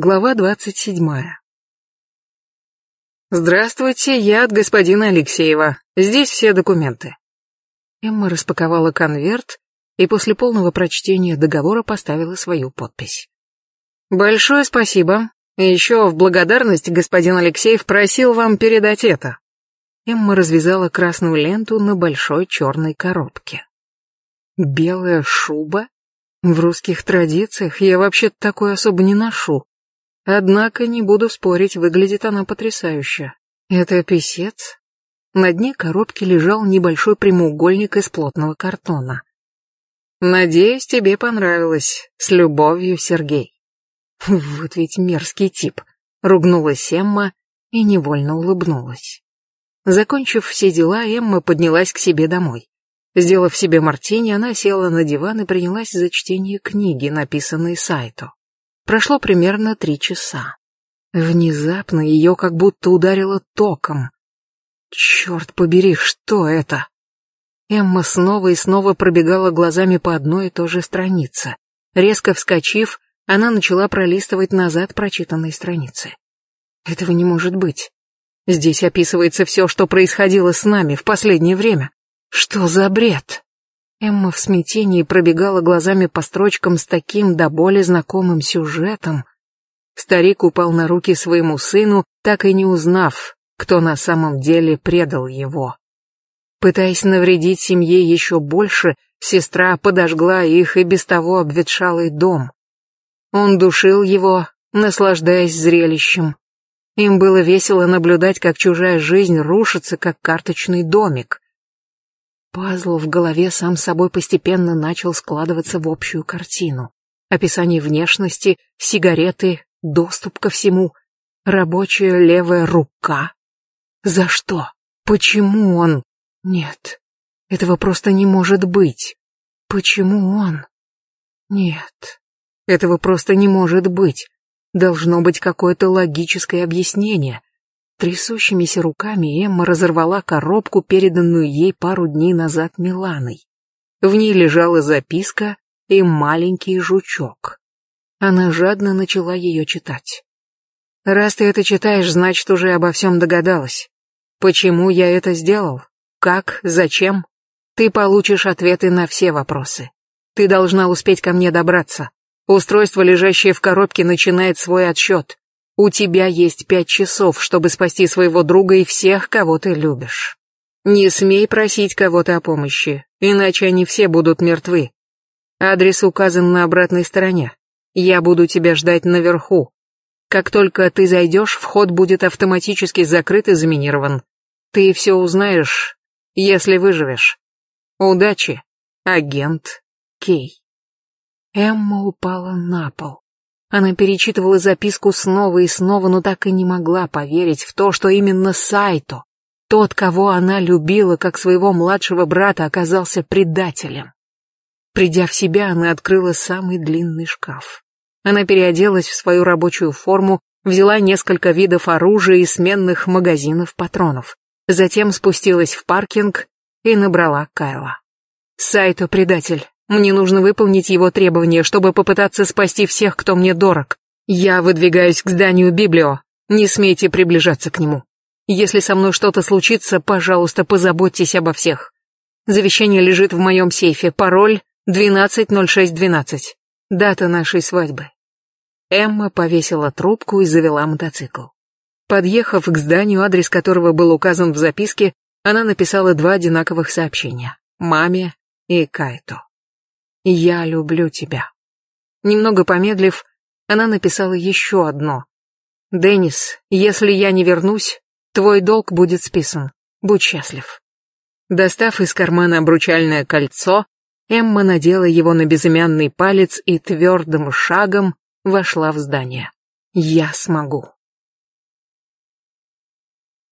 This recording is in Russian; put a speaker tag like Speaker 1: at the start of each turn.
Speaker 1: Глава двадцать седьмая. «Здравствуйте, я от господина Алексеева. Здесь все документы». Эмма распаковала конверт и после полного прочтения договора поставила свою подпись. «Большое спасибо. Еще в благодарность господин Алексеев просил вам передать это». Эмма развязала красную ленту на большой черной коробке. «Белая шуба? В русских традициях я вообще такое особо не ношу. Однако, не буду спорить, выглядит она потрясающе. Это писец? На дне коробки лежал небольшой прямоугольник из плотного картона. Надеюсь, тебе понравилось. С любовью, Сергей. Вот ведь мерзкий тип. Ругнулась Эмма и невольно улыбнулась. Закончив все дела, Эмма поднялась к себе домой. Сделав себе мартини, она села на диван и принялась за чтение книги, написанной Сайто. Прошло примерно три часа. Внезапно ее как будто ударило током. Черт побери, что это? Эмма снова и снова пробегала глазами по одной и той же странице. Резко вскочив, она начала пролистывать назад прочитанные страницы. Этого не может быть. Здесь описывается все, что происходило с нами в последнее время. Что за бред? Эмма в смятении пробегала глазами по строчкам с таким до боли знакомым сюжетом. Старик упал на руки своему сыну, так и не узнав, кто на самом деле предал его. Пытаясь навредить семье еще больше, сестра подожгла их и без того обветшалый дом. Он душил его, наслаждаясь зрелищем. Им было весело наблюдать, как чужая жизнь рушится, как карточный домик. Пазл в голове сам собой постепенно начал складываться в общую картину. Описание внешности, сигареты, доступ ко всему, рабочая левая рука. За что? Почему он? Нет, этого просто не может быть. Почему он? Нет, этого просто не может быть. Должно быть какое-то логическое объяснение. Трясущимися руками Эмма разорвала коробку, переданную ей пару дней назад Миланой. В ней лежала записка и маленький жучок. Она жадно начала ее читать. «Раз ты это читаешь, значит, уже обо всем догадалась. Почему я это сделал? Как? Зачем? Ты получишь ответы на все вопросы. Ты должна успеть ко мне добраться. Устройство, лежащее в коробке, начинает свой отсчет. У тебя есть пять часов, чтобы спасти своего друга и всех, кого ты любишь. Не смей просить кого-то о помощи, иначе они все будут мертвы. Адрес указан на обратной стороне. Я буду тебя ждать наверху. Как только ты зайдешь, вход будет автоматически закрыт и заминирован. Ты все узнаешь, если выживешь. Удачи, агент Кей. Эмма упала на пол. Она перечитывала записку снова и снова, но так и не могла поверить в то, что именно Сайто, тот, кого она любила как своего младшего брата, оказался предателем. Придя в себя, она открыла самый длинный шкаф. Она переоделась в свою рабочую форму, взяла несколько видов оружия и сменных магазинов патронов. Затем спустилась в паркинг и набрала Кайла. Сайто предатель. Мне нужно выполнить его требования, чтобы попытаться спасти всех, кто мне дорог. Я выдвигаюсь к зданию Библио. Не смейте приближаться к нему. Если со мной что-то случится, пожалуйста, позаботьтесь обо всех. Завещание лежит в моем сейфе. Пароль 120612. Дата нашей свадьбы. Эмма повесила трубку и завела мотоцикл. Подъехав к зданию, адрес которого был указан в записке, она написала два одинаковых сообщения. Маме и Кайту. «Я люблю тебя». Немного помедлив, она написала еще одно. «Деннис, если я не вернусь, твой долг будет списан. Будь счастлив». Достав из кармана обручальное кольцо, Эмма надела его на безымянный палец и твердым шагом вошла в здание. «Я смогу».